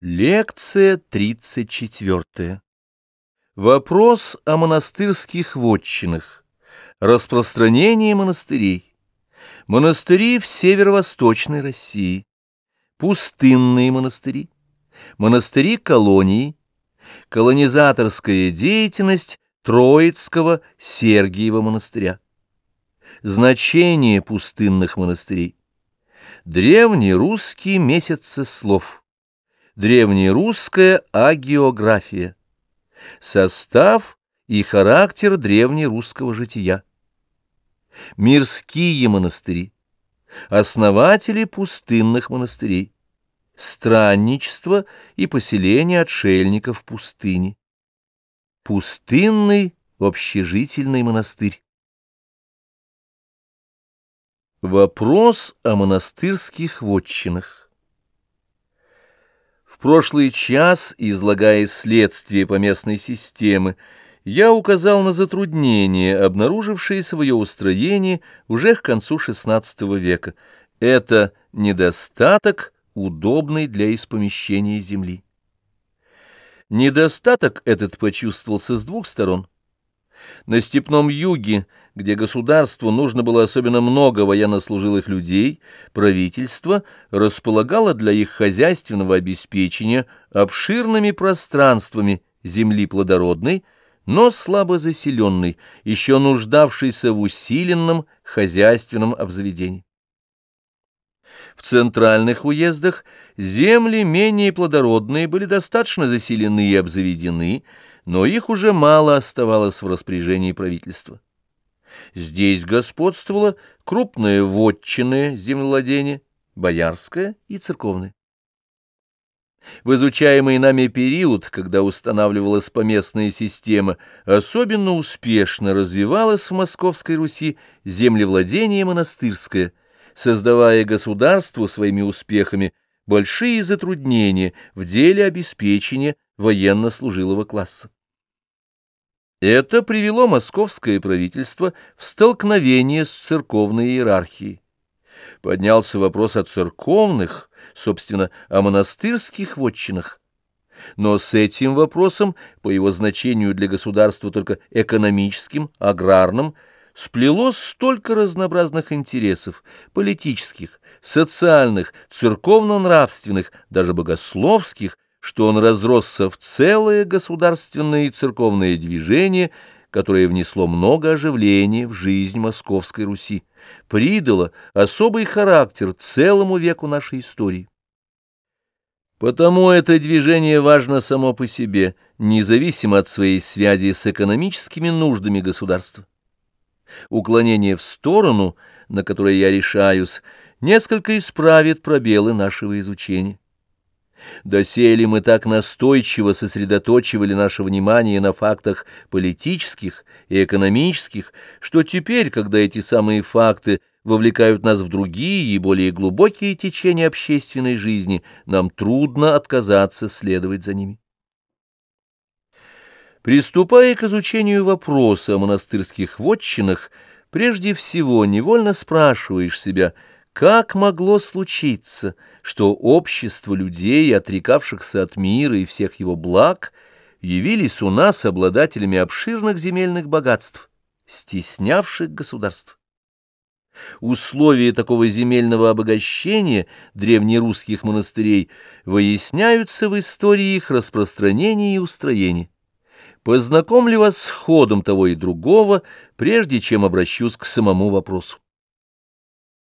Лекция 34. Вопрос о монастырских вотчинах. Распространение монастырей. Монастыри в северо-восточной России. Пустынные монастыри. Монастыри-колонии. Колонизаторская деятельность Троицкого Сергиева монастыря. Значение пустынных монастырей. Древний русский месяцы слов. Древнерусская агеография. Состав и характер древнерусского жития. Мирские монастыри. Основатели пустынных монастырей. Странничество и поселение отшельников в пустыне. Пустынный общежительный монастырь. Вопрос о монастырских вотчинах. Прошлый час, излагая следствие поместной системы, я указал на затруднения, обнаружившиеся в ее устроении уже к концу XVI века. Это недостаток, удобный для испомещения земли. Недостаток этот почувствовался с двух сторон. На степном юге, где государству нужно было особенно много военнослужилых людей, правительство располагало для их хозяйственного обеспечения обширными пространствами земли плодородной, но слабо заселенной, еще нуждавшейся в усиленном хозяйственном обзаведении. В центральных уездах земли менее плодородные были достаточно заселены и обзаведены, но их уже мало оставалось в распоряжении правительства. Здесь господствовало крупное вотчинное землевладение, боярское и церковное. В изучаемый нами период, когда устанавливалась поместная система, особенно успешно развивалось в Московской Руси землевладение монастырское, создавая государству своими успехами большие затруднения в деле обеспечения военнослужилого класса. Это привело московское правительство в столкновение с церковной иерархией. Поднялся вопрос о церковных, собственно, о монастырских вотчинах. Но с этим вопросом, по его значению для государства только экономическим, аграрным, сплелось столько разнообразных интересов, политических, социальных, церковно-нравственных, даже богословских, что он разросся в целое государственное и церковное движение, которое внесло много оживления в жизнь Московской Руси, придало особый характер целому веку нашей истории. Потому это движение важно само по себе, независимо от своей связи с экономическими нуждами государства. Уклонение в сторону, на которое я решаюсь, несколько исправит пробелы нашего изучения. Доселе мы так настойчиво сосредоточивали наше внимание на фактах политических и экономических, что теперь, когда эти самые факты вовлекают нас в другие и более глубокие течения общественной жизни, нам трудно отказаться следовать за ними. Приступая к изучению вопроса о монастырских вотчинах, прежде всего невольно спрашиваешь себя – как могло случиться, что общество людей, отрекавшихся от мира и всех его благ, явились у нас обладателями обширных земельных богатств, стеснявших государств? Условия такого земельного обогащения древнерусских монастырей выясняются в истории их распространения и устроения. Познакомлю вас с ходом того и другого, прежде чем обращусь к самому вопросу.